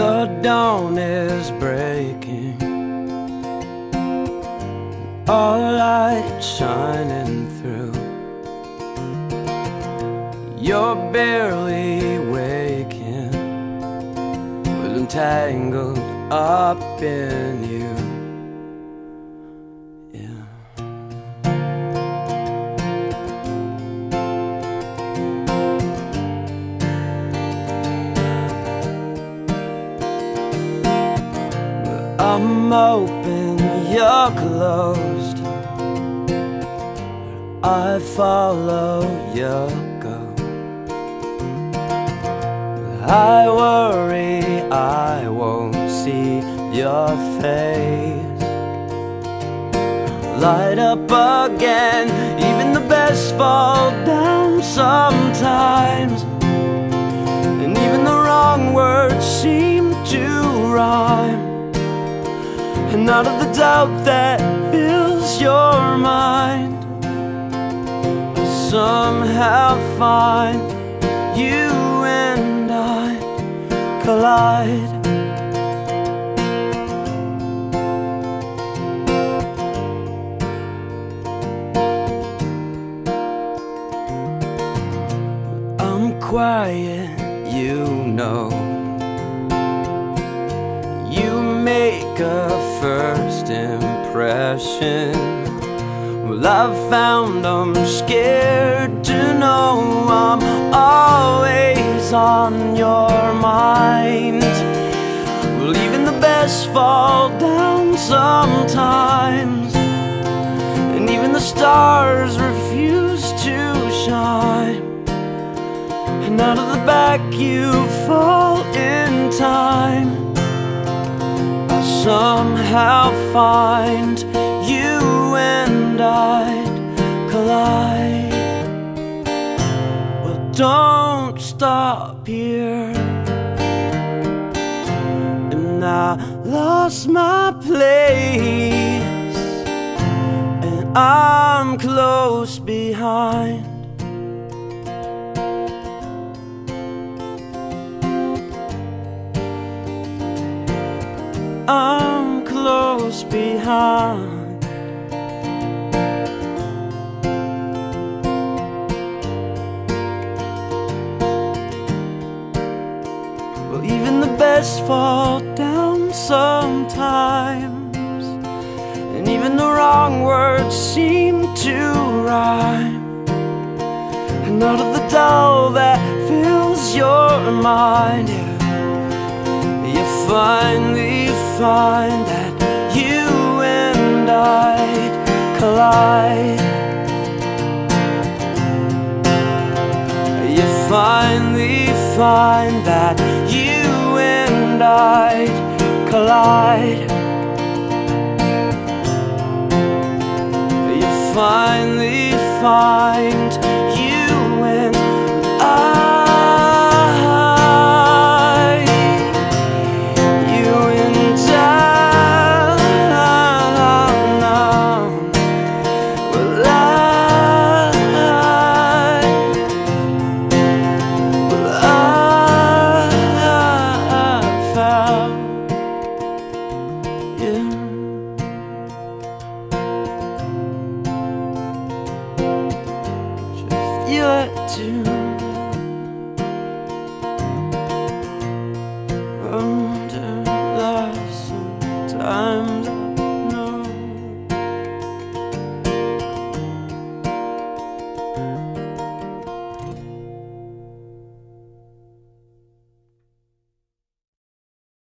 dawn is breaking. All light shining through. You're barely waking, but entangled up in you. I'm open, you're closed. I follow your go. I worry I won't see your face. Light up again, even the best fall down sometimes. Out of the doubt that fills your mind, somehow find you and I collide. I'm quiet, you know. You make a impression. Well, I've found I'm scared to know I'm always on your mind. Well, even the best fall down sometimes, and even the stars refuse to shine. And out of the back you fall in time. I somehow find you and I'd collide. Well, don't stop here. And I lost my place, and I'm close behind. I'm close behind. Well, even the best fall down sometimes, and even the wrong words seem to rhyme. And out of the dull that fills your mind, you finally find that you and I'd collide. You finally find that you and I'd collide. You finally find you but to